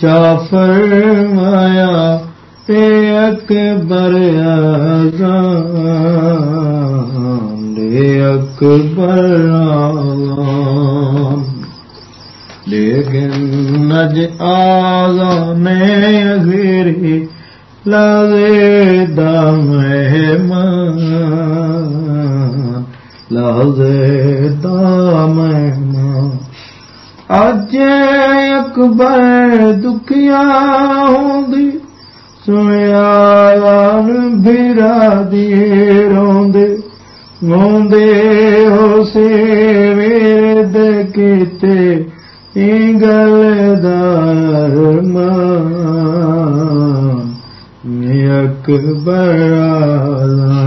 شاہ فرمایا، اے اکبر آزان اے اکبر آزان لیکن نج آزان اغیری لازے دا مہمان لازے دا مہمان اج اکبر دکھیا ہوندی سنیا بھیرا دیے روندے روندے ہو سے ویرد کیتے گل دار مان اکبر آلہ